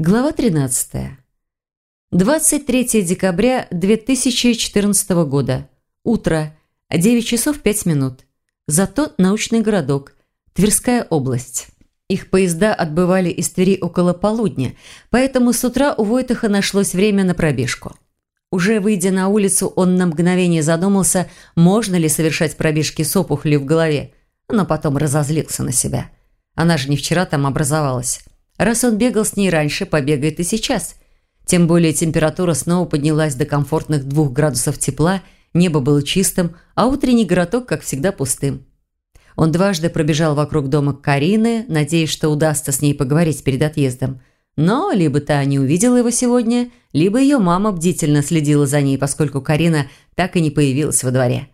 Глава 13. 23 декабря 2014 года. Утро. 9 часов 5 минут. Зато научный городок. Тверская область. Их поезда отбывали из Твери около полудня, поэтому с утра у Войтаха нашлось время на пробежку. Уже выйдя на улицу, он на мгновение задумался, можно ли совершать пробежки с опухолью в голове, но потом разозлился на себя. Она же не вчера там образовалась. Раз он бегал с ней раньше, побегает и сейчас. Тем более температура снова поднялась до комфортных двух градусов тепла, небо было чистым, а утренний городок, как всегда, пустым. Он дважды пробежал вокруг дома Карины, надеясь, что удастся с ней поговорить перед отъездом. Но либо та не увидела его сегодня, либо ее мама бдительно следила за ней, поскольку Карина так и не появилась во дворе.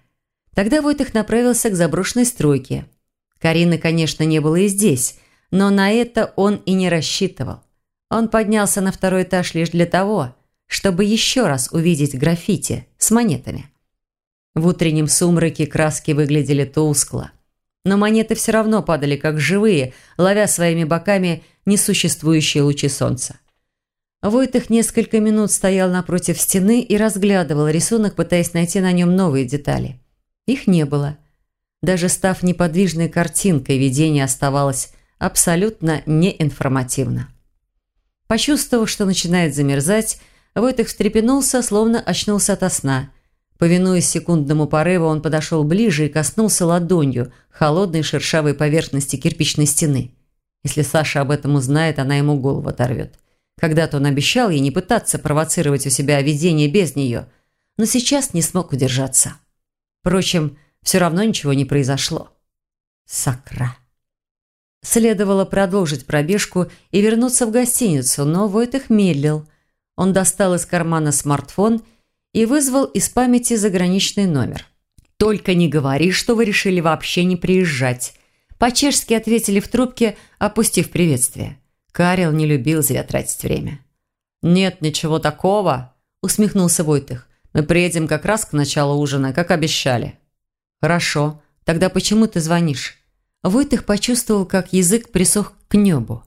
Тогда Войтых направился к заброшенной стройке. Карины, конечно, не было и здесь, но на это он и не рассчитывал. Он поднялся на второй этаж лишь для того, чтобы еще раз увидеть граффити с монетами. В утреннем сумраке краски выглядели тускло. Но монеты все равно падали как живые, ловя своими боками несуществующие лучи солнца. Войтых несколько минут стоял напротив стены и разглядывал рисунок, пытаясь найти на нем новые детали. Их не было. Даже став неподвижной картинкой, видение оставалось абсолютно неинформативно. Почувствовав, что начинает замерзать, Войтых встрепенулся, словно очнулся ото сна. Повинуясь секундному порыву, он подошел ближе и коснулся ладонью холодной шершавой поверхности кирпичной стены. Если Саша об этом узнает, она ему голову оторвет. Когда-то он обещал ей не пытаться провоцировать у себя видение без нее, но сейчас не смог удержаться. Впрочем, все равно ничего не произошло. Сакра. Следовало продолжить пробежку и вернуться в гостиницу, но Войтых медлил. Он достал из кармана смартфон и вызвал из памяти заграничный номер. «Только не говори, что вы решили вообще не приезжать», по-чешски ответили в трубке, опустив приветствие. Карел не любил зря тратить время. «Нет ничего такого», – усмехнулся Войтых. «Мы приедем как раз к началу ужина, как обещали». «Хорошо. Тогда почему ты звонишь?» Войтых почувствовал, как язык присох к небу.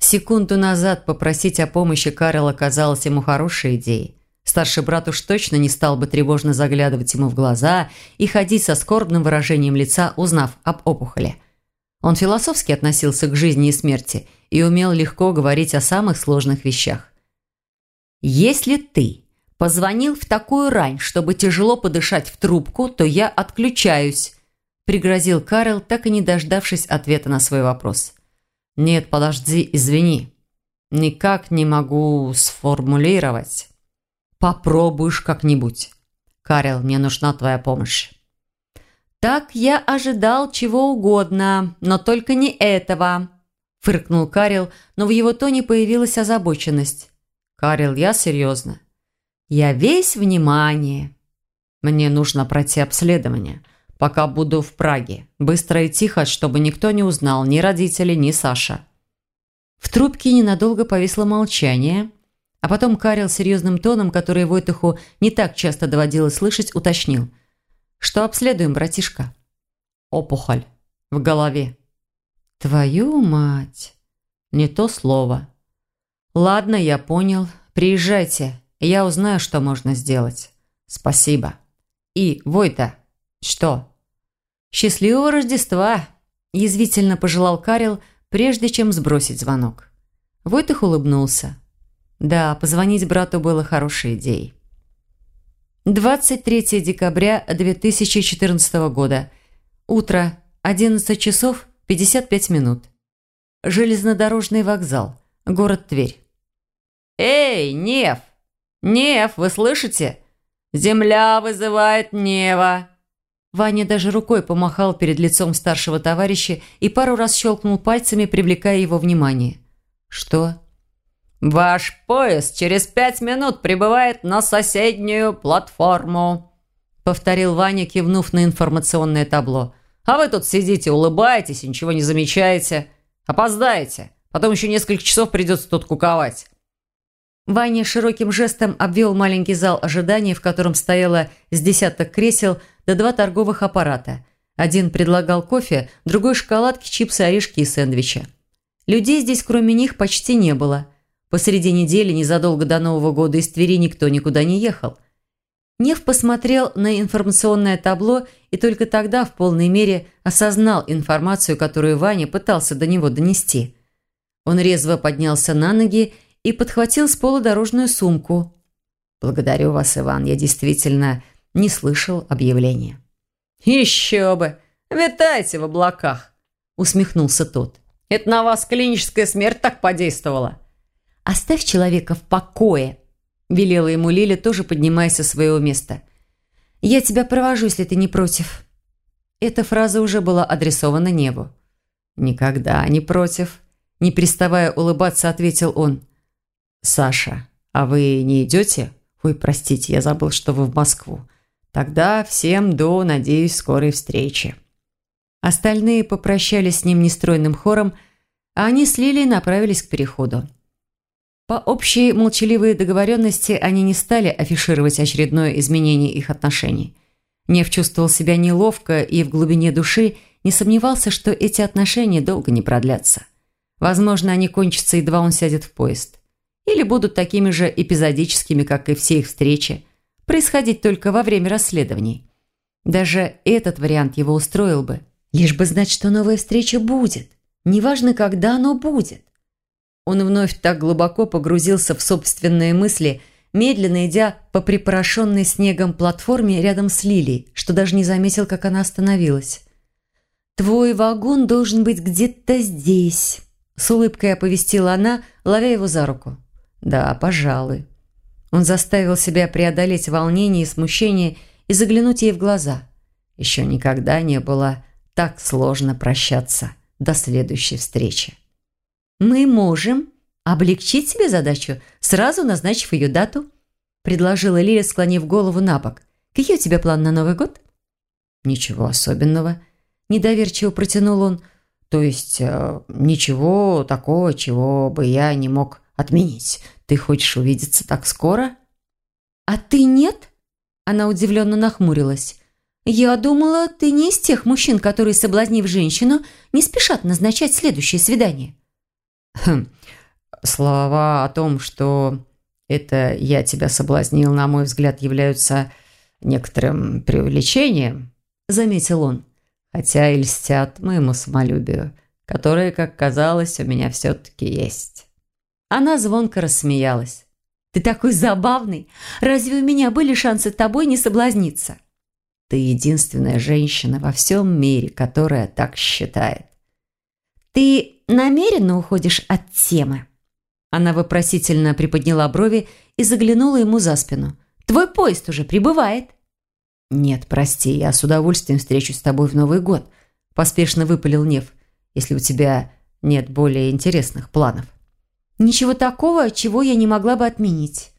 Секунду назад попросить о помощи Карла казалось ему хорошей идеей. Старший брат уж точно не стал бы тревожно заглядывать ему в глаза и ходить со скорбным выражением лица, узнав об опухоли. Он философски относился к жизни и смерти и умел легко говорить о самых сложных вещах. «Если ты позвонил в такую рань, чтобы тяжело подышать в трубку, то я отключаюсь», пригрозил Карл, так и не дождавшись ответа на свой вопрос. «Нет, подожди, извини. Никак не могу сформулировать. Попробуешь как-нибудь. Карел, мне нужна твоя помощь». «Так я ожидал чего угодно, но только не этого», – фыркнул Карел, но в его тоне появилась озабоченность. «Карел, я серьезно. Я весь внимание. Мне нужно пройти обследование пока буду в Праге. Быстро и тихо, чтобы никто не узнал, ни родители, ни Саша». В трубке ненадолго повисло молчание, а потом Карел серьезным тоном, который Войтуху не так часто доводилось слышать, уточнил. «Что обследуем, братишка?» «Опухоль. В голове». «Твою мать!» «Не то слово». «Ладно, я понял. Приезжайте. Я узнаю, что можно сделать. Спасибо. И, Войта, «Что?» «Счастливого Рождества!» – язвительно пожелал Карел, прежде чем сбросить звонок. Войтых улыбнулся. Да, позвонить брату было хорошей идеей. 23 декабря 2014 года. Утро. 11 часов 55 минут. Железнодорожный вокзал. Город Тверь. «Эй, Нев! Нев, вы слышите? Земля вызывает Нева!» Ваня даже рукой помахал перед лицом старшего товарища и пару раз щелкнул пальцами, привлекая его внимание. «Что?» «Ваш поезд через пять минут прибывает на соседнюю платформу», повторил Ваня, кивнув на информационное табло. «А вы тут сидите, улыбаетесь и ничего не замечаете. Опоздаете. Потом еще несколько часов придется тут куковать». Ваня широким жестом обвел маленький зал ожидания, в котором стояло с десяток кресел, да два торговых аппарата. Один предлагал кофе, другой – шоколадки, чипсы, орешки и сэндвичи. Людей здесь, кроме них, почти не было. Посреди недели, незадолго до Нового года, из Твери никто никуда не ехал. Нев посмотрел на информационное табло и только тогда в полной мере осознал информацию, которую Ваня пытался до него донести. Он резво поднялся на ноги и подхватил с пола дорожную сумку. «Благодарю вас, Иван, я действительно не слышал объявления». «Еще бы! Витайте в облаках!» – усмехнулся тот. «Это на вас клиническая смерть так подействовала!» «Оставь человека в покое!» – велела ему Лиля, тоже поднимаясь со своего места. «Я тебя провожу, если ты не против». Эта фраза уже была адресована небу. «Никогда не против», – не переставая улыбаться, ответил он. «Саша, а вы не идете?» «Ой, простите, я забыл, что вы в Москву. Тогда всем до, надеюсь, скорой встречи». Остальные попрощались с ним нестройным хором, а они с Лилией направились к переходу. По общей молчаливой договоренности они не стали афишировать очередное изменение их отношений. Нев чувствовал себя неловко и в глубине души не сомневался, что эти отношения долго не продлятся. Возможно, они кончатся, едва он сядет в поезд. Или будут такими же эпизодическими, как и все их встречи, происходить только во время расследований. Даже этот вариант его устроил бы. Лишь бы знать, что новая встреча будет. Неважно, когда оно будет. Он вновь так глубоко погрузился в собственные мысли, медленно идя по припорошенной снегом платформе рядом с Лилией, что даже не заметил, как она остановилась. «Твой вагон должен быть где-то здесь», – с улыбкой оповестила она, ловя его за руку. «Да, пожалуй». Он заставил себя преодолеть волнение и смущение и заглянуть ей в глаза. Еще никогда не было так сложно прощаться до следующей встречи. «Мы можем облегчить себе задачу, сразу назначив ее дату», предложила Лиля, склонив голову на бок. «Какие у тебя планы на Новый год?» «Ничего особенного», – недоверчиво протянул он. «То есть э, ничего такого, чего бы я не мог отменить. Ты хочешь увидеться так скоро?» «А ты нет?» Она удивленно нахмурилась. «Я думала, ты не из тех мужчин, которые, соблазнив женщину, не спешат назначать следующее свидание». Хм. Слова о том, что это я тебя соблазнил, на мой взгляд, являются некоторым преувеличением, заметил он. Хотя и льстят моему самолюбию, которое, как казалось, у меня все-таки есть. Она звонко рассмеялась. «Ты такой забавный! Разве у меня были шансы тобой не соблазниться?» «Ты единственная женщина во всем мире, которая так считает». «Ты намеренно уходишь от темы?» Она вопросительно приподняла брови и заглянула ему за спину. «Твой поезд уже прибывает». «Нет, прости, я с удовольствием встречусь с тобой в Новый год», поспешно выпалил Нев, «если у тебя нет более интересных планов». Ничего такого, чего я не могла бы отменить.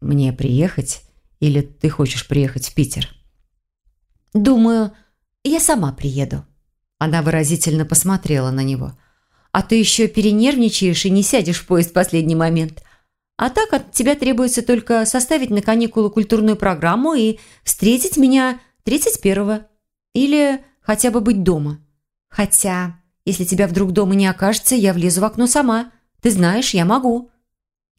Мне приехать или ты хочешь приехать в Питер? Думаю, я сама приеду. Она выразительно посмотрела на него. А ты еще перенервничаешь и не сядешь в поезд в последний момент. А так от тебя требуется только составить на каникулы культурную программу и встретить меня 31-го. Или хотя бы быть дома. Хотя, если тебя вдруг дома не окажется, я влезу в окно сама. Ты знаешь, я могу».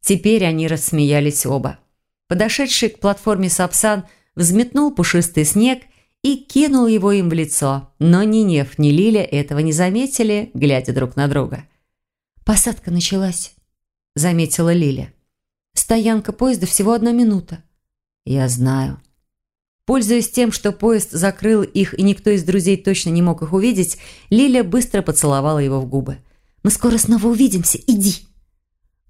Теперь они рассмеялись оба. Подошедший к платформе Сапсан взметнул пушистый снег и кинул его им в лицо. Но ни Нев, ни Лиля этого не заметили, глядя друг на друга. «Посадка началась», – заметила Лиля. «Стоянка поезда всего одна минута». «Я знаю». Пользуясь тем, что поезд закрыл их и никто из друзей точно не мог их увидеть, Лиля быстро поцеловала его в губы. Мы скоро снова увидимся. Иди!»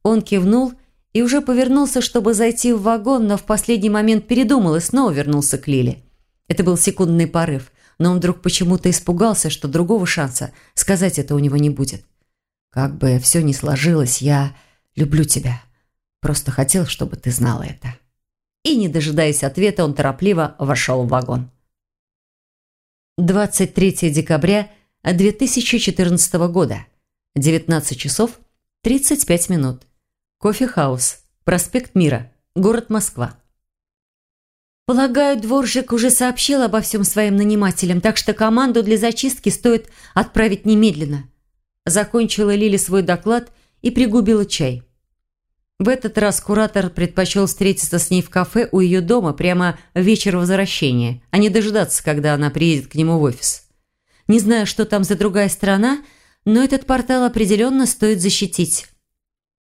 Он кивнул и уже повернулся, чтобы зайти в вагон, но в последний момент передумал и снова вернулся к Лиле. Это был секундный порыв, но он вдруг почему-то испугался, что другого шанса сказать это у него не будет. «Как бы все ни сложилось, я люблю тебя. Просто хотел, чтобы ты знала это». И, не дожидаясь ответа, он торопливо вошел в вагон. 23 декабря 2014 года. 19 часов 35 минут. Кофе-хаус. Проспект Мира. Город Москва. Полагаю, Дворжик уже сообщил обо всем своим нанимателям, так что команду для зачистки стоит отправить немедленно. Закончила Лили свой доклад и пригубила чай. В этот раз куратор предпочел встретиться с ней в кафе у ее дома прямо в вечер возвращения, а не дожидаться, когда она приедет к нему в офис. Не знаю, что там за другая сторона, но этот портал определенно стоит защитить.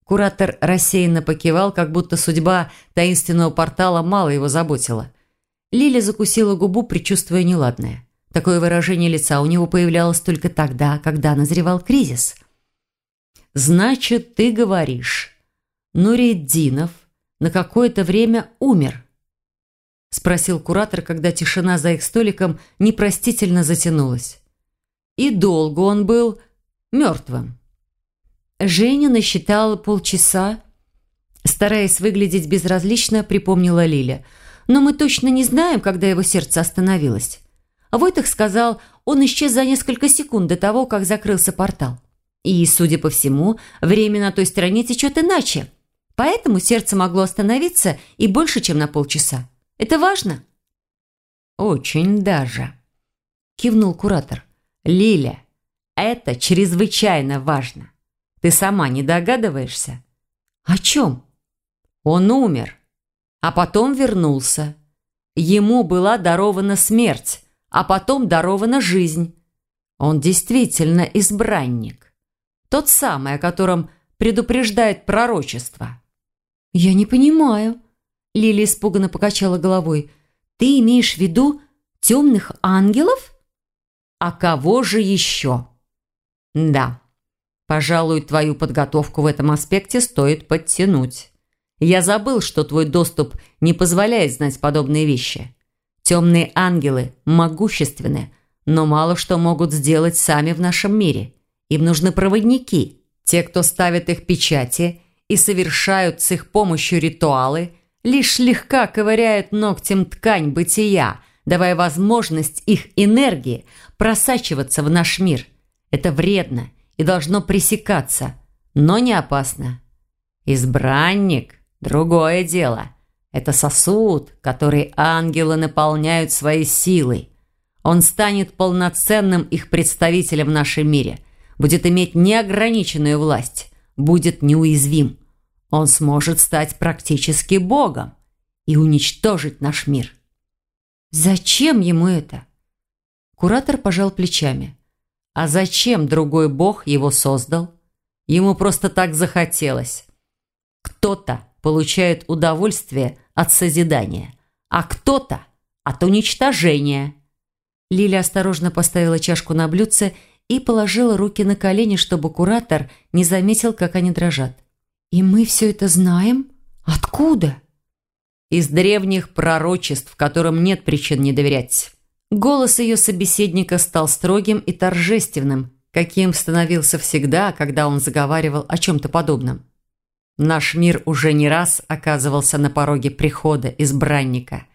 Куратор рассеянно покивал, как будто судьба таинственного портала мало его заботила. Лиля закусила губу, предчувствуя неладное. Такое выражение лица у него появлялось только тогда, когда назревал кризис. «Значит, ты говоришь, Нуриддинов на какое-то время умер?» Спросил куратор, когда тишина за их столиком непростительно затянулась. «И долго он был мертвым?» Женя насчитала полчаса. Стараясь выглядеть безразлично, припомнила Лиля. «Но мы точно не знаем, когда его сердце остановилось». Войтах сказал, он исчез за несколько секунд до того, как закрылся портал. И, судя по всему, время на той стороне течет иначе. Поэтому сердце могло остановиться и больше, чем на полчаса. Это важно?» «Очень даже», – кивнул куратор. «Лиля, это чрезвычайно важно. Ты сама не догадываешься? О чем? Он умер, а потом вернулся. Ему была дарована смерть, а потом дарована жизнь. Он действительно избранник. Тот самый, о котором предупреждает пророчество. «Я не понимаю», – Лили испуганно покачала головой. «Ты имеешь в виду темных ангелов?» «А кого же еще?» «Да, Пожалуй, твою подготовку в этом аспекте стоит подтянуть. Я забыл, что твой доступ не позволяет знать подобные вещи. Темные ангелы могущественны, но мало что могут сделать сами в нашем мире. Им нужны проводники, те, кто ставит их печати и совершают с их помощью ритуалы, лишь слегка ковыряют ногтем ткань бытия, давая возможность их энергии просачиваться в наш мир. Это вредно и должно пресекаться, но не опасно. Избранник – другое дело. Это сосуд, который ангелы наполняют своей силой. Он станет полноценным их представителем в нашем мире, будет иметь неограниченную власть, будет неуязвим. Он сможет стать практически Богом и уничтожить наш мир. Зачем ему это? Куратор пожал плечами. А зачем другой бог его создал? Ему просто так захотелось. Кто-то получает удовольствие от созидания, а кто-то от уничтожения. Лиля осторожно поставила чашку на блюдце и положила руки на колени, чтобы куратор не заметил, как они дрожат. «И мы все это знаем? Откуда?» «Из древних пророчеств, которым нет причин не доверять». Голос ее собеседника стал строгим и торжественным, каким становился всегда, когда он заговаривал о чем-то подобном. Наш мир уже не раз оказывался на пороге прихода избранника,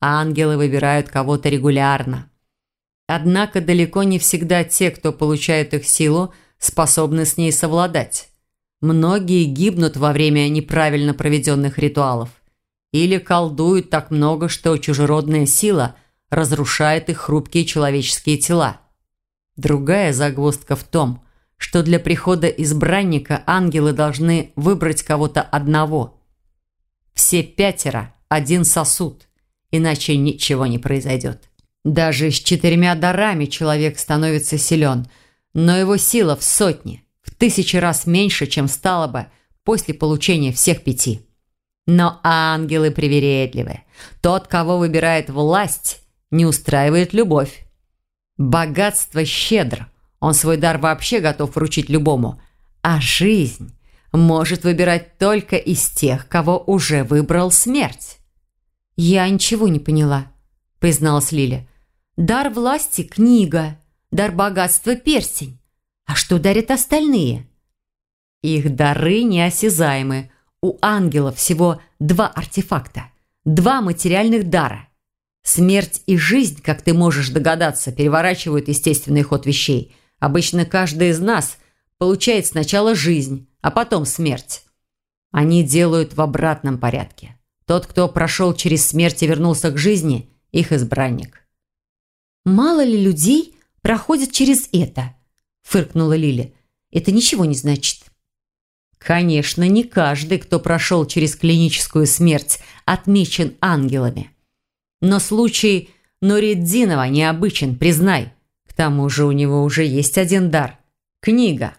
а ангелы выбирают кого-то регулярно. Однако далеко не всегда те, кто получает их силу, способны с ней совладать. Многие гибнут во время неправильно проведенных ритуалов или колдуют так много, что чужеродная сила – разрушает их хрупкие человеческие тела. Другая загвоздка в том, что для прихода избранника ангелы должны выбрать кого-то одного. Все пятеро – один сосуд, иначе ничего не произойдет. Даже с четырьмя дарами человек становится силен, но его сила в сотни, в тысячи раз меньше, чем стало бы после получения всех пяти. Но ангелы привередливы. Тот, кого выбирает власть, не устраивает любовь. Богатство щедр, он свой дар вообще готов вручить любому. А жизнь может выбирать только из тех, кого уже выбрал смерть. «Я ничего не поняла», – призналась Лиля. «Дар власти – книга, дар богатства – перстень. А что дарят остальные?» Их дары неосязаемы. У ангелов всего два артефакта, два материальных дара – Смерть и жизнь, как ты можешь догадаться, переворачивают естественный ход вещей. Обычно каждый из нас получает сначала жизнь, а потом смерть. Они делают в обратном порядке. Тот, кто прошел через смерть и вернулся к жизни, их избранник. «Мало ли людей проходят через это?» – фыркнула Лиля. «Это ничего не значит». Конечно, не каждый, кто прошел через клиническую смерть, отмечен ангелами. Но случай Нуриддинова необычен, признай. К тому же у него уже есть один дар – книга.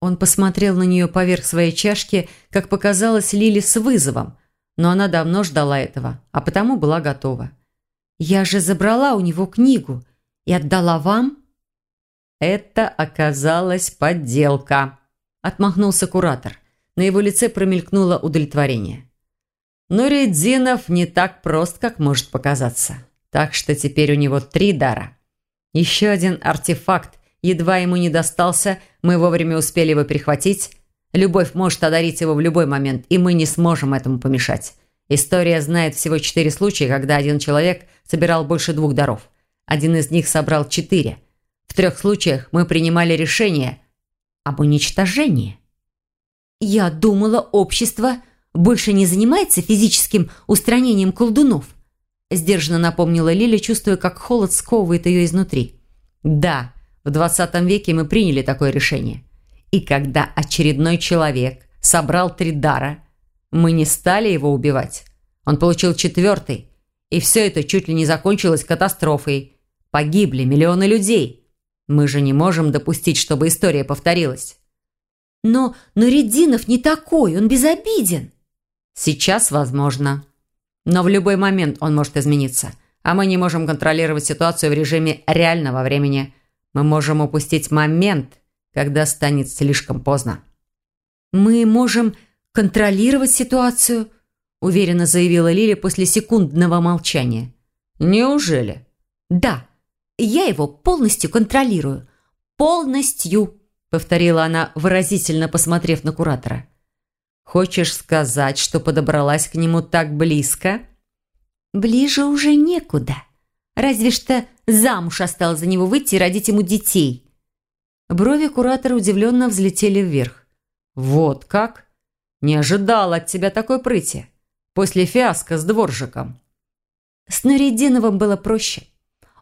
Он посмотрел на нее поверх своей чашки, как показалось Лили с вызовом, но она давно ждала этого, а потому была готова. «Я же забрала у него книгу и отдала вам?» «Это оказалась подделка», – отмахнулся куратор. На его лице промелькнуло удовлетворение. Но Редзинов не так прост, как может показаться. Так что теперь у него три дара. Еще один артефакт, едва ему не достался, мы вовремя успели его перехватить. Любовь может одарить его в любой момент, и мы не сможем этому помешать. История знает всего четыре случая, когда один человек собирал больше двух даров. Один из них собрал четыре. В трех случаях мы принимали решение об уничтожении. «Я думала, общество больше не занимается физическим устранением колдунов?» Сдержанно напомнила Лиля, чувствуя, как холод сковывает ее изнутри. «Да, в 20 веке мы приняли такое решение. И когда очередной человек собрал три дара, мы не стали его убивать. Он получил четвертый, и все это чуть ли не закончилось катастрофой. Погибли миллионы людей. Мы же не можем допустить, чтобы история повторилась». «Но Нуриддинов не такой, он безобиден», Сейчас возможно. Но в любой момент он может измениться. А мы не можем контролировать ситуацию в режиме реального времени. Мы можем упустить момент, когда станет слишком поздно. «Мы можем контролировать ситуацию», уверенно заявила Лили после секундного молчания. «Неужели?» «Да, я его полностью контролирую. Полностью», повторила она, выразительно посмотрев на куратора. Хочешь сказать, что подобралась к нему так близко?» «Ближе уже некуда. Разве что замуж осталось за него выйти и родить ему детей». Брови куратора удивленно взлетели вверх. «Вот как? Не ожидал от тебя такой прыти. После фиаско с дворжиком». С Нуридиновым было проще.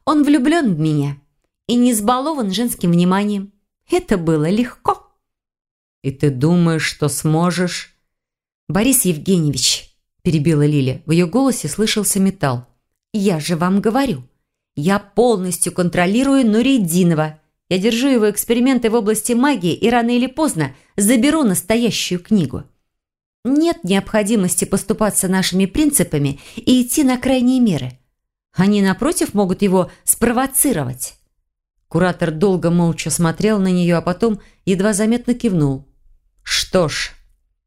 Он влюблен в меня и не избалован женским вниманием. Это было легко. «И ты думаешь, что сможешь?» «Борис Евгеньевич», – перебила Лиля, в ее голосе слышался металл. «Я же вам говорю, я полностью контролирую Нуридинова. Я держу его эксперименты в области магии и рано или поздно заберу настоящую книгу. Нет необходимости поступаться нашими принципами и идти на крайние меры. Они, напротив, могут его спровоцировать». Куратор долго молча смотрел на нее, а потом едва заметно кивнул. «Что ж,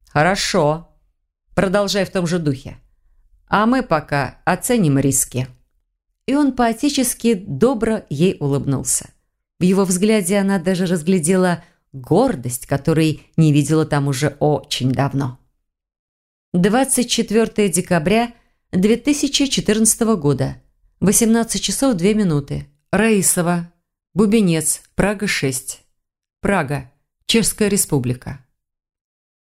хорошо. Продолжай в том же духе. А мы пока оценим риски». И он поотечески добро ей улыбнулся. В его взгляде она даже разглядела гордость, которой не видела там уже очень давно. 24 декабря 2014 года. 18 часов 2 минуты. Раисова. Бубенец. Прага 6. Прага. Чешская республика.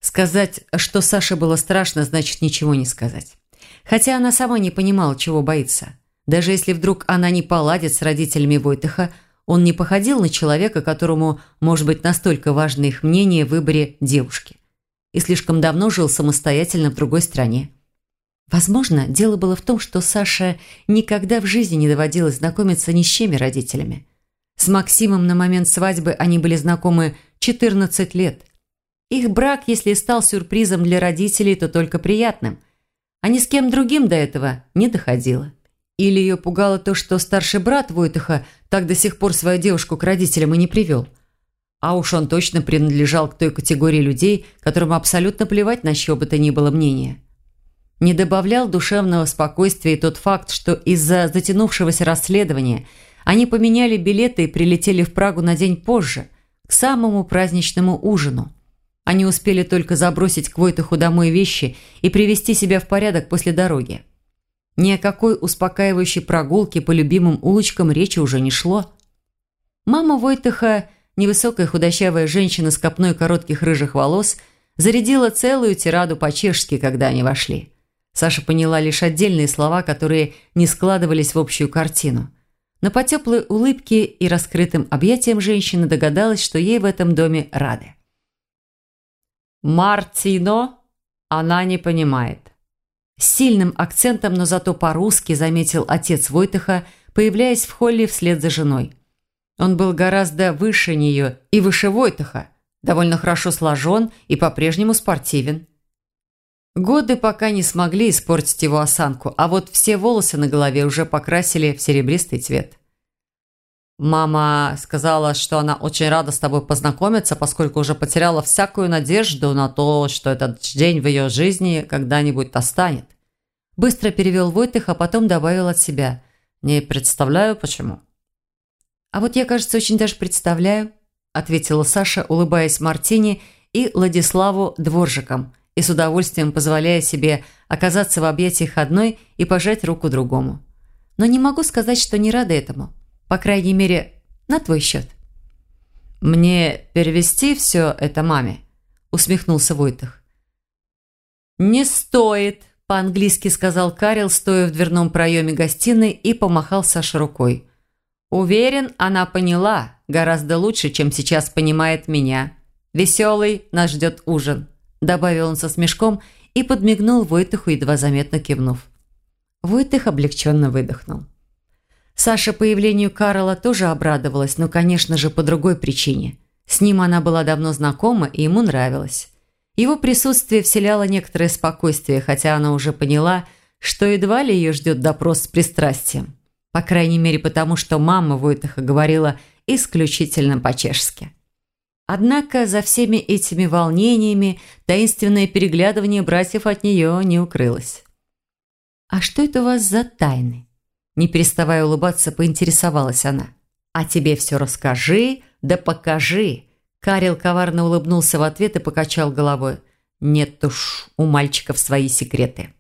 Сказать, что Саше было страшно, значит ничего не сказать. Хотя она сама не понимала, чего боится. Даже если вдруг она не поладит с родителями Войтыха, он не походил на человека, которому может быть настолько важно их мнение в выборе девушки. И слишком давно жил самостоятельно в другой стране. Возможно, дело было в том, что Саша никогда в жизни не доводилось знакомиться ни с чьими родителями. С Максимом на момент свадьбы они были знакомы 14 лет. Их брак, если стал сюрпризом для родителей, то только приятным. А ни с кем другим до этого не доходило. Или ее пугало то, что старший брат Войтыха так до сих пор свою девушку к родителям и не привел. А уж он точно принадлежал к той категории людей, которым абсолютно плевать на чье бы то ни было мнение. Не добавлял душевного спокойствия и тот факт, что из-за затянувшегося расследования они поменяли билеты и прилетели в Прагу на день позже, к самому праздничному ужину – они успели только забросить к Войтуху домой вещи и привести себя в порядок после дороги. Ни о какой успокаивающей прогулке по любимым улочкам речи уже не шло. Мама Войтыха, невысокая худощавая женщина с копной коротких рыжих волос, зарядила целую тираду по-чешски, когда они вошли. Саша поняла лишь отдельные слова, которые не складывались в общую картину. Но по теплой улыбке и раскрытым объятиям женщины догадалась, что ей в этом доме рады. «Мартино она не понимает». С сильным акцентом, но зато по-русски заметил отец Войтыха, появляясь в холле вслед за женой. Он был гораздо выше нее и выше Войтыха, довольно хорошо сложен и по-прежнему спортивен. Годы пока не смогли испортить его осанку, а вот все волосы на голове уже покрасили в серебристый цвет. Мама сказала, что она очень рада с тобой познакомиться, поскольку уже потеряла всякую надежду на то, что этот день в ее жизни когда-нибудь настанет. Быстро перевел Войтых, а потом добавил от себя. Не представляю, почему. «А вот я, кажется, очень даже представляю», ответила Саша, улыбаясь Мартине и Владиславу Дворжикам и с удовольствием позволяя себе оказаться в объятиях одной и пожать руку другому. «Но не могу сказать, что не рада этому». По крайней мере, на твой счет». «Мне перевести все это маме?» – усмехнулся Войтах. «Не стоит», – по-английски сказал Карел, стоя в дверном проеме гостиной и помахал Саше рукой. «Уверен, она поняла гораздо лучше, чем сейчас понимает меня. Веселый нас ждет ужин», – добавил он со смешком и подмигнул Войтаху, едва заметно кивнув. Войтых облегченно выдохнул. Саша появлению Карла тоже обрадовалась, но, конечно же, по другой причине. С ним она была давно знакома и ему нравилось. Его присутствие вселяло некоторое спокойствие, хотя она уже поняла, что едва ли ее ждет допрос с пристрастием. По крайней мере, потому что мама Войтаха говорила исключительно по-чешски. Однако за всеми этими волнениями таинственное переглядывание братьев от нее не укрылось. «А что это у вас за тайны?» Не переставая улыбаться, поинтересовалась она. «А тебе все расскажи, да покажи!» Карел коварно улыбнулся в ответ и покачал головой. «Нет уж, у мальчиков свои секреты».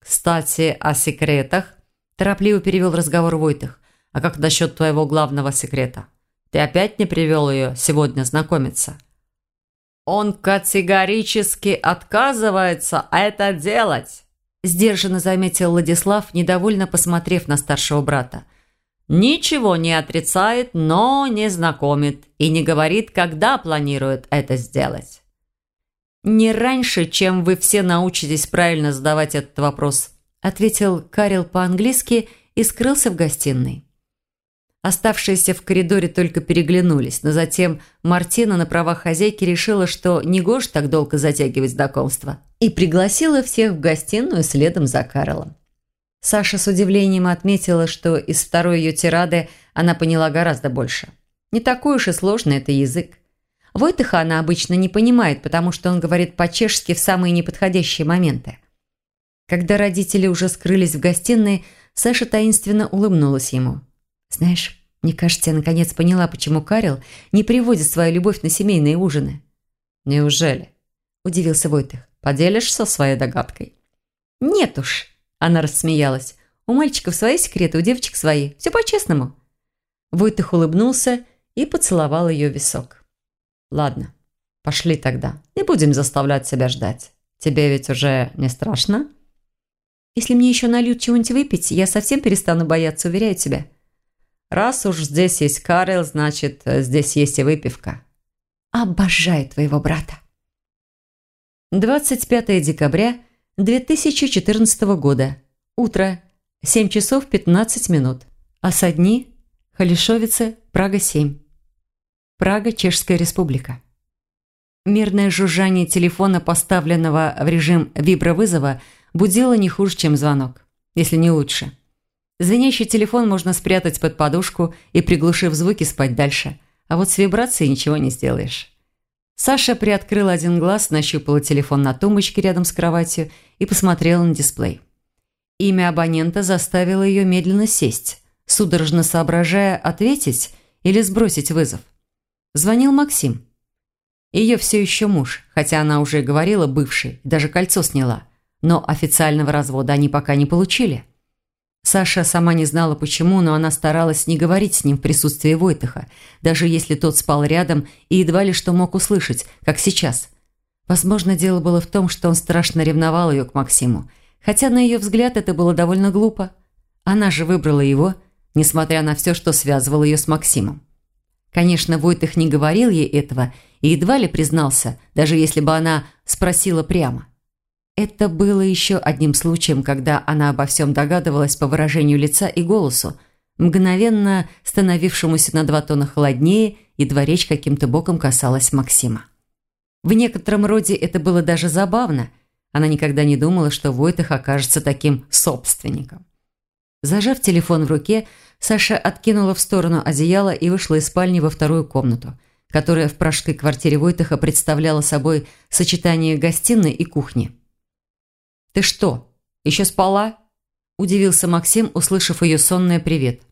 «Кстати, о секретах», – торопливо перевел разговор Войтых. «А как насчет твоего главного секрета? Ты опять не привел ее сегодня знакомиться?» «Он категорически отказывается это делать!» Сдержанно заметил Владислав, недовольно посмотрев на старшего брата. «Ничего не отрицает, но не знакомит и не говорит, когда планирует это сделать». «Не раньше, чем вы все научитесь правильно задавать этот вопрос», ответил Карел по-английски и скрылся в гостиной. Оставшиеся в коридоре только переглянулись, но затем Мартина на правах хозяйки решила, что не гож так долго затягивать знакомство – и пригласила всех в гостиную следом за Карлом. Саша с удивлением отметила, что из второй ее тирады она поняла гораздо больше. Не такой уж и сложный это язык. Войтыха она обычно не понимает, потому что он говорит по-чешски в самые неподходящие моменты. Когда родители уже скрылись в гостиной, Саша таинственно улыбнулась ему. «Знаешь, мне кажется, я наконец поняла, почему Карел не приводит свою любовь на семейные ужины». «Неужели?» – удивился Войтых. Поделишься своей догадкой?» «Нет уж», – она рассмеялась. «У мальчиков свои секреты, у девочек свои. Все по-честному». Войтых улыбнулся и поцеловал ее висок. «Ладно, пошли тогда. Не будем заставлять себя ждать. Тебе ведь уже не страшно?» «Если мне еще нальют чего-нибудь выпить, я совсем перестану бояться, уверяю тебя». «Раз уж здесь есть Карел, значит, здесь есть и выпивка». «Обожаю твоего брата». 25 декабря 2014 года. Утро. 7 часов 15 минут. Осадни. Халишовице. Прага-7. Прага, Чешская республика. Мирное жужжание телефона, поставленного в режим вибровызова, будило не хуже, чем звонок. Если не лучше. Звенящий телефон можно спрятать под подушку и, приглушив звуки, спать дальше. А вот с вибрацией ничего не сделаешь. Саша приоткрыла один глаз, нащупала телефон на тумбочке рядом с кроватью и посмотрела на дисплей. Имя абонента заставило ее медленно сесть, судорожно соображая, ответить или сбросить вызов. Звонил Максим. Ее все еще муж, хотя она уже говорила бывший, даже кольцо сняла. Но официального развода они пока не получили. Саша сама не знала почему, но она старалась не говорить с ним в присутствии Войтыха, даже если тот спал рядом и едва ли что мог услышать, как сейчас. Возможно, дело было в том, что он страшно ревновал ее к Максиму, хотя на ее взгляд это было довольно глупо. Она же выбрала его, несмотря на все, что связывало ее с Максимом. Конечно, Войтых не говорил ей этого и едва ли признался, даже если бы она спросила прямо. Это было еще одним случаем, когда она обо всем догадывалась по выражению лица и голосу, мгновенно становившемуся на два тона холоднее, едва речь каким-то боком касалась Максима. В некотором роде это было даже забавно. Она никогда не думала, что Войтых окажется таким собственником. Зажав телефон в руке, Саша откинула в сторону одеяло и вышла из спальни во вторую комнату, которая в пражской квартире Войтыха представляла собой сочетание гостиной и кухни. «Ты что, еще спала?» – удивился Максим, услышав ее сонное «привет».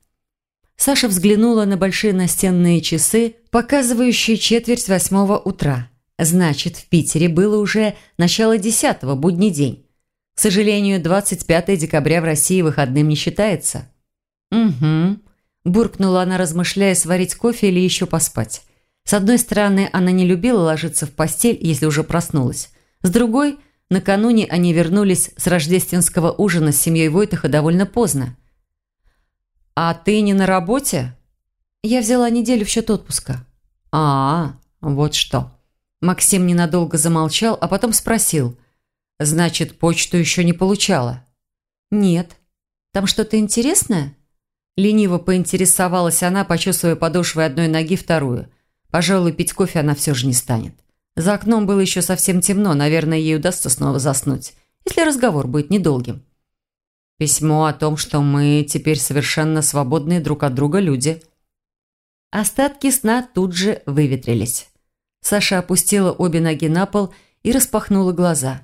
Саша взглянула на большие настенные часы, показывающие четверть восьмого утра. Значит, в Питере было уже начало десятого, будний день. К сожалению, 25 декабря в России выходным не считается. «Угу», – буркнула она, размышляя, сварить кофе или еще поспать. С одной стороны, она не любила ложиться в постель, если уже проснулась. С другой, накануне они вернулись с рождественского ужина с семьей Войтаха довольно поздно. «А ты не на работе?» «Я взяла неделю в счет отпуска». «А, вот что». Максим ненадолго замолчал, а потом спросил. «Значит, почту еще не получала?» «Нет. Там что-то интересное?» Лениво поинтересовалась она, почесывая подошвой одной ноги вторую. Пожалуй, пить кофе она все же не станет. За окном было еще совсем темно, наверное, ей удастся снова заснуть, если разговор будет недолгим. Письмо о том, что мы теперь совершенно свободные друг от друга люди. Остатки сна тут же выветрились. Саша опустила обе ноги на пол и распахнула глаза.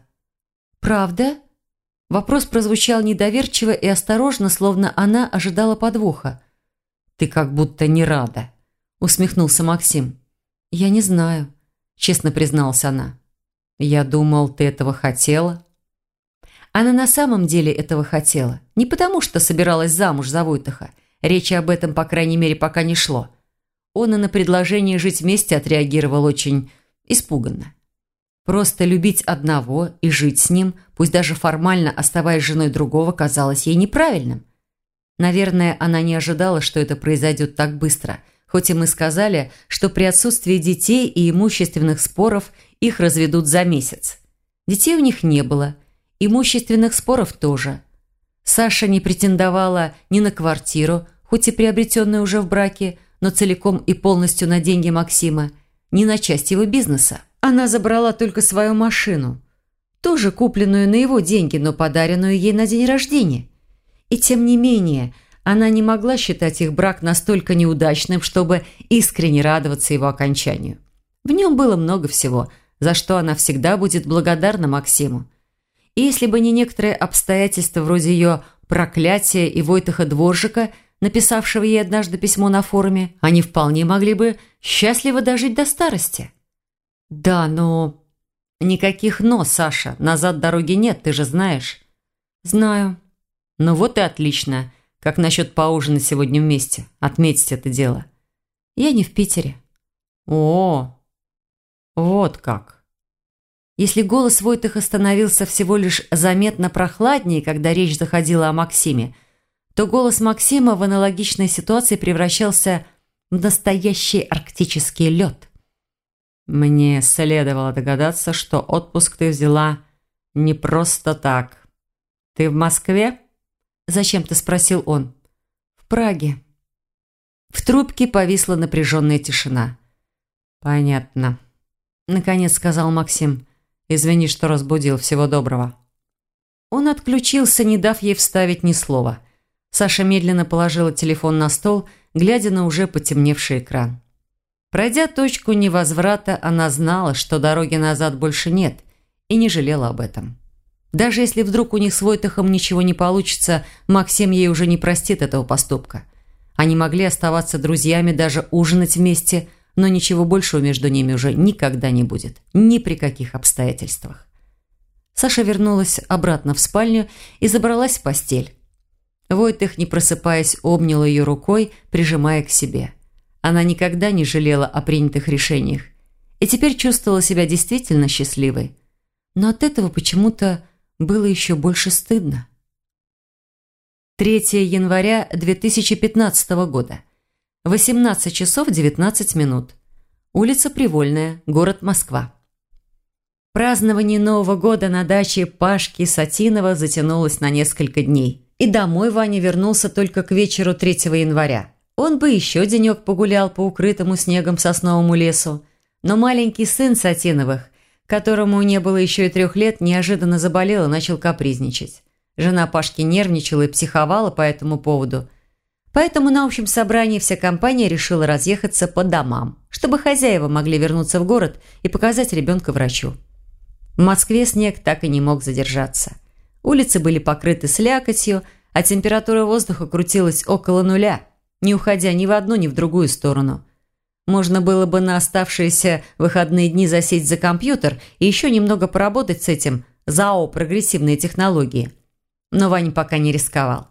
«Правда?» Вопрос прозвучал недоверчиво и осторожно, словно она ожидала подвоха. «Ты как будто не рада», – усмехнулся Максим. «Я не знаю», – честно призналась она. «Я думал, ты этого хотела». Она на самом деле этого хотела. Не потому, что собиралась замуж за Войтаха. Речи об этом, по крайней мере, пока не шло. Он и на предложение жить вместе отреагировал очень испуганно. Просто любить одного и жить с ним, пусть даже формально оставаясь женой другого, казалось ей неправильным. Наверное, она не ожидала, что это произойдет так быстро, хоть и мы сказали, что при отсутствии детей и имущественных споров их разведут за месяц. Детей у них не было, имущественных споров тоже. Саша не претендовала ни на квартиру, хоть и приобретенную уже в браке, но целиком и полностью на деньги Максима, ни на часть его бизнеса. Она забрала только свою машину, тоже купленную на его деньги, но подаренную ей на день рождения. И тем не менее, она не могла считать их брак настолько неудачным, чтобы искренне радоваться его окончанию. В нем было много всего, за что она всегда будет благодарна Максиму. И если бы не некоторые обстоятельства вроде ее проклятия и Войтаха Дворжика, написавшего ей однажды письмо на форуме, они вполне могли бы счастливо дожить до старости. «Да, но...» «Никаких «но», Саша. Назад дороги нет, ты же знаешь». «Знаю». «Ну вот и отлично. Как насчет поужинать сегодня вместе? Отметить это дело». «Я не в Питере». «О, вот как». Если голос Войтыха становился всего лишь заметно прохладнее, когда речь заходила о Максиме, то голос Максима в аналогичной ситуации превращался в настоящий арктический лед. Мне следовало догадаться, что отпуск ты взяла не просто так. Ты в Москве? Зачем-то спросил он. В Праге. В трубке повисла напряженная тишина. Понятно. Наконец сказал Максим. Извини, что разбудил. Всего доброго. Он отключился, не дав ей вставить ни слова. Саша медленно положила телефон на стол, глядя на уже потемневший экран. Пройдя точку невозврата, она знала, что дороги назад больше нет, и не жалела об этом. Даже если вдруг у них с Войтахом ничего не получится, Максим ей уже не простит этого поступка. Они могли оставаться друзьями, даже ужинать вместе, но ничего большего между ними уже никогда не будет. Ни при каких обстоятельствах. Саша вернулась обратно в спальню и забралась в постель. Войтых, не просыпаясь, обнял ее рукой, прижимая к себе. Она никогда не жалела о принятых решениях и теперь чувствовала себя действительно счастливой. Но от этого почему-то было еще больше стыдно. 3 января 2015 года. 18 часов 19 минут. Улица Привольная, город Москва. Празднование Нового года на даче Пашки Сатинова затянулось на несколько дней. И домой Ваня вернулся только к вечеру 3 января. Он бы еще денек погулял по укрытому снегом сосновому лесу. Но маленький сын Сатиновых, которому не было еще и трех лет, неожиданно заболел и начал капризничать. Жена Пашки нервничала и психовала по этому поводу – Поэтому на общем собрании вся компания решила разъехаться по домам, чтобы хозяева могли вернуться в город и показать ребенка врачу. В Москве снег так и не мог задержаться. Улицы были покрыты слякотью, а температура воздуха крутилась около нуля, не уходя ни в одну, ни в другую сторону. Можно было бы на оставшиеся выходные дни засесть за компьютер и еще немного поработать с этим ЗАО «Прогрессивные технологии». Но Ваня пока не рисковал.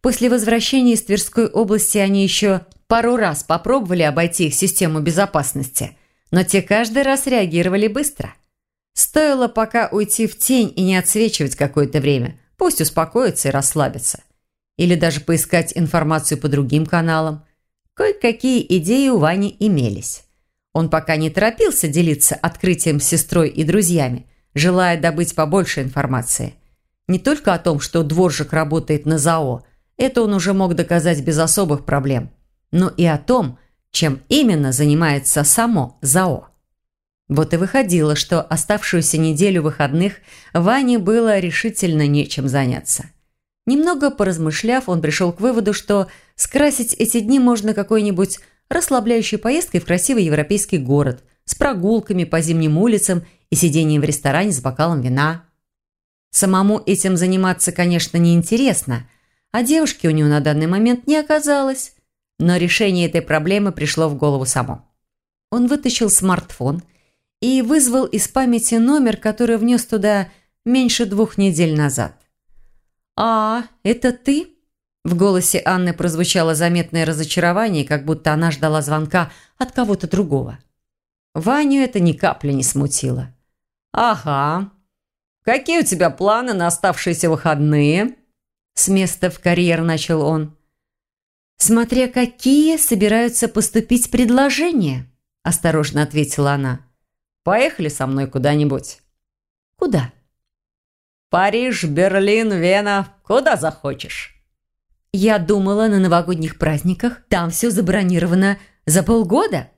После возвращения из Тверской области они еще пару раз попробовали обойти их систему безопасности, но те каждый раз реагировали быстро. Стоило пока уйти в тень и не отсвечивать какое-то время, пусть успокоятся и расслабятся. Или даже поискать информацию по другим каналам. Кое-какие идеи у Вани имелись. Он пока не торопился делиться открытием с сестрой и друзьями, желая добыть побольше информации. Не только о том, что дворжик работает на ЗАО, это он уже мог доказать без особых проблем. Но и о том, чем именно занимается само ЗАО. Вот и выходило, что оставшуюся неделю выходных Ване было решительно нечем заняться. Немного поразмышляв, он пришел к выводу, что скрасить эти дни можно какой-нибудь расслабляющей поездкой в красивый европейский город с прогулками по зимним улицам и сидением в ресторане с бокалом вина. Самому этим заниматься, конечно, неинтересно – а девушки у него на данный момент не оказалось. Но решение этой проблемы пришло в голову само. Он вытащил смартфон и вызвал из памяти номер, который внес туда меньше двух недель назад. «А, это ты?» В голосе Анны прозвучало заметное разочарование, как будто она ждала звонка от кого-то другого. Ваню это ни капли не смутило. «Ага. Какие у тебя планы на оставшиеся выходные?» С места в карьер начал он. «Смотря какие собираются поступить предложения», – осторожно ответила она. «Поехали со мной куда-нибудь». «Куда?» «Париж, Берлин, Вена, куда захочешь». «Я думала, на новогодних праздниках там все забронировано за полгода».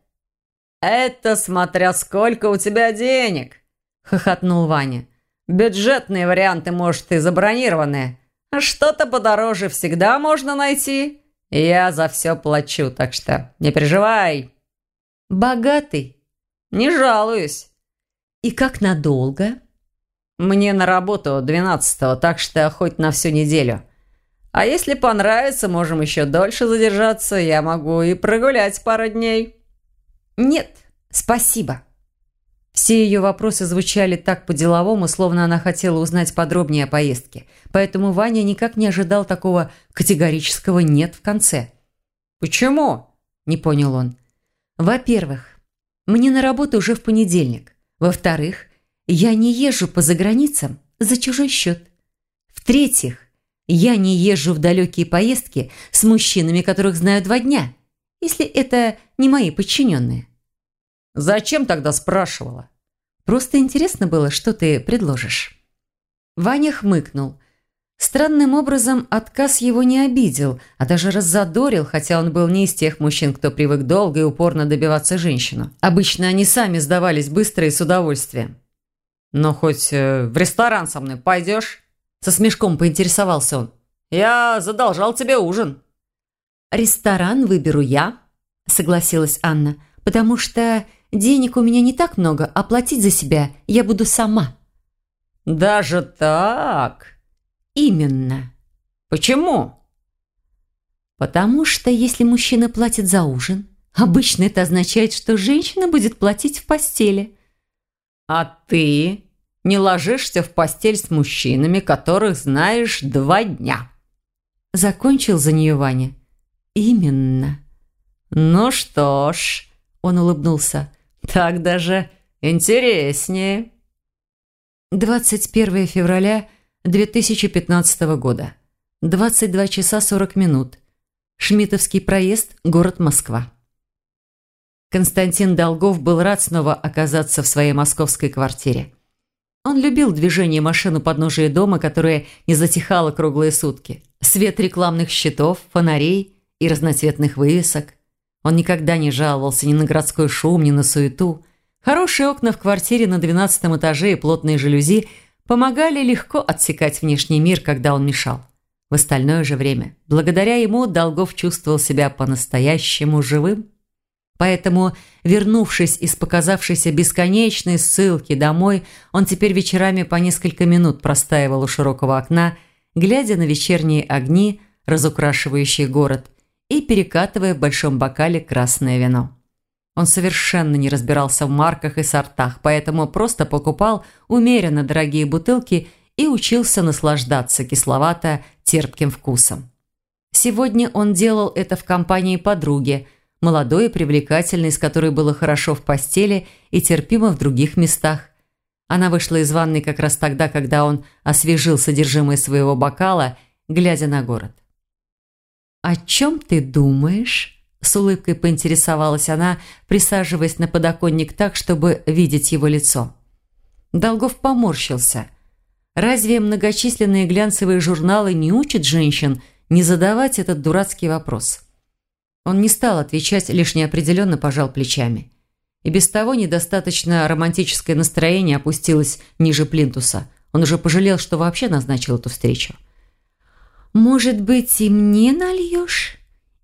«Это смотря сколько у тебя денег», – хохотнул Ваня. «Бюджетные варианты, может, и забронированные, что-то подороже всегда можно найти. Я за все плачу, так что не переживай. Богатый? Не жалуюсь. И как надолго? Мне на работу 12-го, так что хоть на всю неделю. А если понравится, можем еще дольше задержаться. Я могу и прогулять пару дней. Нет, спасибо. Все ее вопросы звучали так по-деловому, словно она хотела узнать подробнее о поездке. Поэтому Ваня никак не ожидал такого категорического «нет» в конце. «Почему?» – не понял он. «Во-первых, мне на работу уже в понедельник. Во-вторых, я не езжу по заграницам за чужой счет. В-третьих, я не езжу в далекие поездки с мужчинами, которых знаю два дня, если это не мои подчиненные. «Зачем тогда спрашивала?» «Просто интересно было, что ты предложишь». Ваня хмыкнул. Странным образом отказ его не обидел, а даже раззадорил, хотя он был не из тех мужчин, кто привык долго и упорно добиваться женщину. Обычно они сами сдавались быстро и с удовольствием. «Но хоть э, в ресторан со мной пойдешь?» Со смешком поинтересовался он. «Я задолжал тебе ужин». «Ресторан выберу я», согласилась Анна, «потому что Денег у меня не так много, а платить за себя я буду сама». «Даже так?» «Именно». «Почему?» «Потому что если мужчина платит за ужин, обычно это означает, что женщина будет платить в постели». «А ты не ложишься в постель с мужчинами, которых знаешь два дня?» Закончил за нее Ваня. «Именно». «Ну что ж», – он улыбнулся, так даже интереснее. 21 февраля 2015 года. 22 часа 40 минут. Шмитовский проезд, город Москва. Константин Долгов был рад снова оказаться в своей московской квартире. Он любил движение машин у подножия дома, которое не затихало круглые сутки. Свет рекламных щитов, фонарей и разноцветных вывесок. Он никогда не жаловался ни на городской шум, ни на суету. Хорошие окна в квартире на двенадцатом этаже и плотные жалюзи помогали легко отсекать внешний мир, когда он мешал. В остальное же время, благодаря ему, Долгов чувствовал себя по-настоящему живым. Поэтому, вернувшись из показавшейся бесконечной ссылки домой, он теперь вечерами по несколько минут простаивал у широкого окна, глядя на вечерние огни, разукрашивающие город, и перекатывая в большом бокале красное вино. Он совершенно не разбирался в марках и сортах, поэтому просто покупал умеренно дорогие бутылки и учился наслаждаться кисловато-терпким вкусом. Сегодня он делал это в компании подруги – молодой и привлекательной, с которой было хорошо в постели и терпимо в других местах. Она вышла из ванной как раз тогда, когда он освежил содержимое своего бокала, глядя на город. «О чем ты думаешь?» С улыбкой поинтересовалась она, присаживаясь на подоконник так, чтобы видеть его лицо. Долгов поморщился. Разве многочисленные глянцевые журналы не учат женщин не задавать этот дурацкий вопрос? Он не стал отвечать, лишь неопределенно пожал плечами. И без того недостаточно романтическое настроение опустилось ниже плинтуса. Он уже пожалел, что вообще назначил эту встречу. «Может быть, и мне нальешь?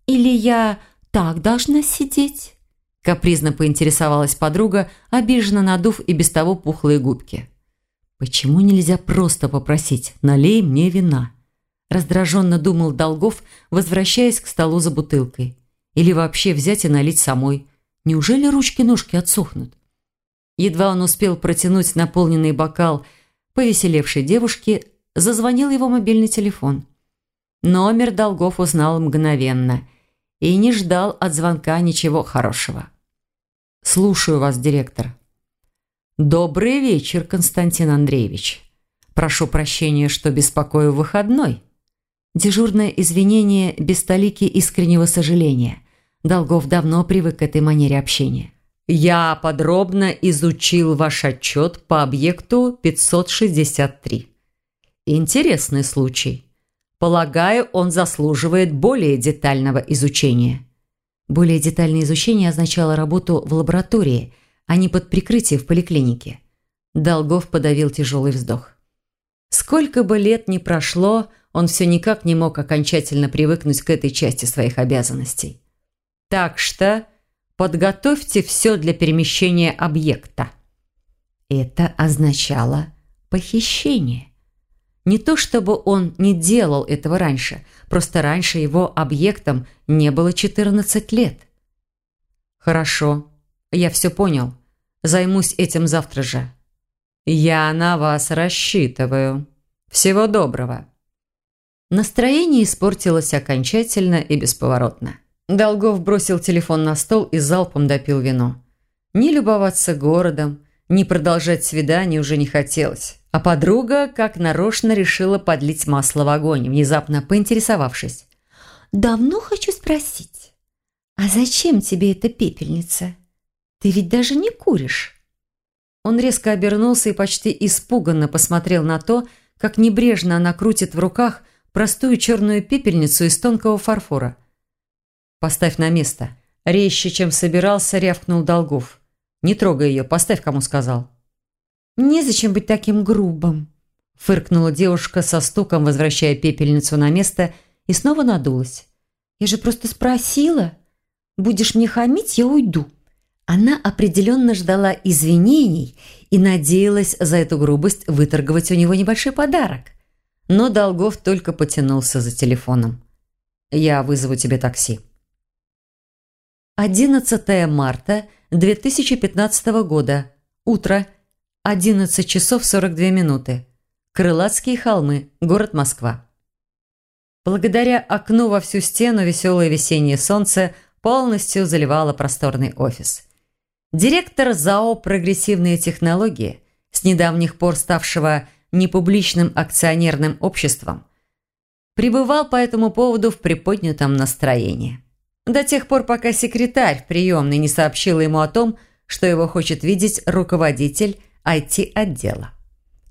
Или я так должна сидеть?» Капризно поинтересовалась подруга, обиженно надув и без того пухлые губки. «Почему нельзя просто попросить «налей мне вина»?» Раздраженно думал Долгов, возвращаясь к столу за бутылкой. Или вообще взять и налить самой. Неужели ручки-ножки отсохнут? Едва он успел протянуть наполненный бокал повеселевшей девушке, зазвонил его мобильный телефон. Номер долгов узнал мгновенно и не ждал от звонка ничего хорошего. «Слушаю вас, директор». «Добрый вечер, Константин Андреевич. Прошу прощения, что беспокою выходной». Дежурное извинение без столики искреннего сожаления. Долгов давно привык к этой манере общения. «Я подробно изучил ваш отчет по объекту 563. Интересный случай. Полагаю, он заслуживает более детального изучения». Более детальное изучение означало работу в лаборатории, а не под прикрытие в поликлинике. Долгов подавил тяжелый вздох. Сколько бы лет ни прошло, он все никак не мог окончательно привыкнуть к этой части своих обязанностей. Так что подготовьте все для перемещения объекта. Это означало похищение. Не то чтобы он не делал этого раньше, просто раньше его объектом не было 14 лет. Хорошо, я все понял. Займусь этим завтра же. Я на вас рассчитываю. Всего доброго. Настроение испортилось окончательно и бесповоротно. Долгов бросил телефон на стол и залпом допил вино. Ни любоваться городом, ни продолжать свидание уже не хотелось. А подруга, как нарочно, решила подлить масло в огонь, внезапно поинтересовавшись. «Давно хочу спросить, а зачем тебе эта пепельница? Ты ведь даже не куришь». Он резко обернулся и почти испуганно посмотрел на то, как небрежно она крутит в руках простую черную пепельницу из тонкого фарфора – «Поставь на место». Резче, чем собирался, рявкнул Долгов. «Не трогай ее, поставь, кому сказал». «Незачем быть таким грубым», – фыркнула девушка со стуком, возвращая пепельницу на место, и снова надулась. «Я же просто спросила. Будешь мне хамить, я уйду». Она определенно ждала извинений и надеялась за эту грубость выторговать у него небольшой подарок. Но Долгов только потянулся за телефоном. «Я вызову тебе такси». 11 марта 2015 года. Утро. 11 часов 42 минуты. Крылатские холмы. Город Москва. Благодаря окну во всю стену веселое весеннее солнце полностью заливало просторный офис. Директор ЗАО «Прогрессивные технологии», с недавних пор ставшего непубличным акционерным обществом, пребывал по этому поводу в приподнятом настроении. До тех пор, пока секретарь в приемной не сообщила ему о том, что его хочет видеть руководитель IT-отдела.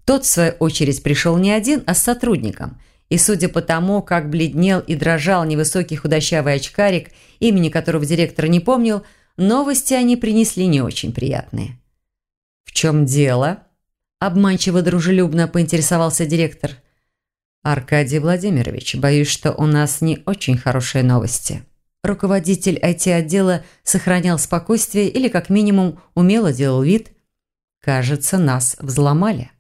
Тот, в свою очередь, пришел не один, а с сотрудником. И судя по тому, как бледнел и дрожал невысокий худощавый очкарик, имени которого директор не помнил, новости они принесли не очень приятные. «В чем дело?» – обманчиво дружелюбно поинтересовался директор. «Аркадий Владимирович, боюсь, что у нас не очень хорошие новости». Руководитель IT-отдела сохранял спокойствие или, как минимум, умело делал вид. «Кажется, нас взломали».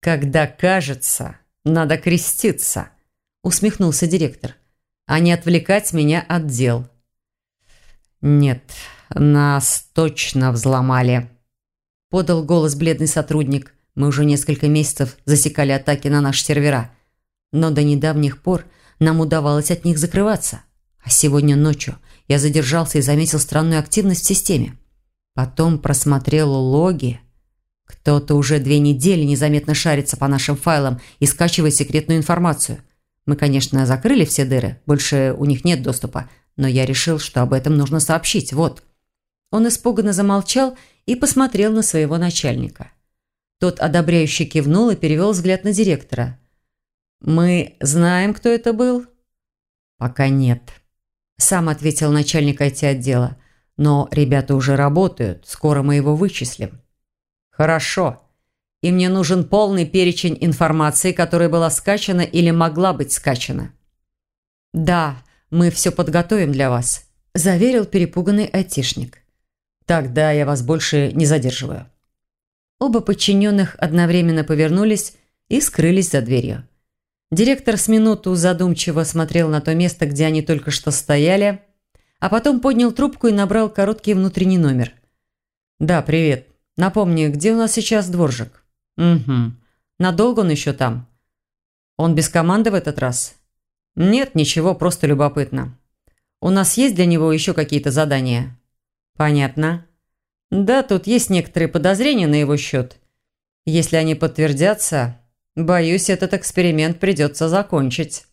«Когда кажется, надо креститься», – усмехнулся директор, – «а не отвлекать меня от дел». «Нет, нас точно взломали», – подал голос бледный сотрудник. «Мы уже несколько месяцев засекали атаки на наши сервера, но до недавних пор нам удавалось от них закрываться». А сегодня ночью я задержался и заметил странную активность в системе. Потом просмотрел логи. Кто-то уже две недели незаметно шарится по нашим файлам и скачивает секретную информацию. Мы, конечно, закрыли все дыры, больше у них нет доступа, но я решил, что об этом нужно сообщить. Вот. Он испуганно замолчал и посмотрел на своего начальника. Тот одобряюще кивнул и перевел взгляд на директора. «Мы знаем, кто это был?» «Пока нет», сам ответил начальник IT-отдела. Но ребята уже работают, скоро мы его вычислим. Хорошо. И мне нужен полный перечень информации, которая была скачана или могла быть скачана. Да, мы все подготовим для вас, заверил перепуганный айтишник. Тогда я вас больше не задерживаю. Оба подчиненных одновременно повернулись и скрылись за дверью. Директор с минуту задумчиво смотрел на то место, где они только что стояли, а потом поднял трубку и набрал короткий внутренний номер. «Да, привет. Напомни, где у нас сейчас дворжик?» «Угу. Надолго он еще там?» «Он без команды в этот раз?» «Нет, ничего, просто любопытно. У нас есть для него еще какие-то задания?» «Понятно. Да, тут есть некоторые подозрения на его счет. Если они подтвердятся, Боюсь, этот эксперимент придется закончить.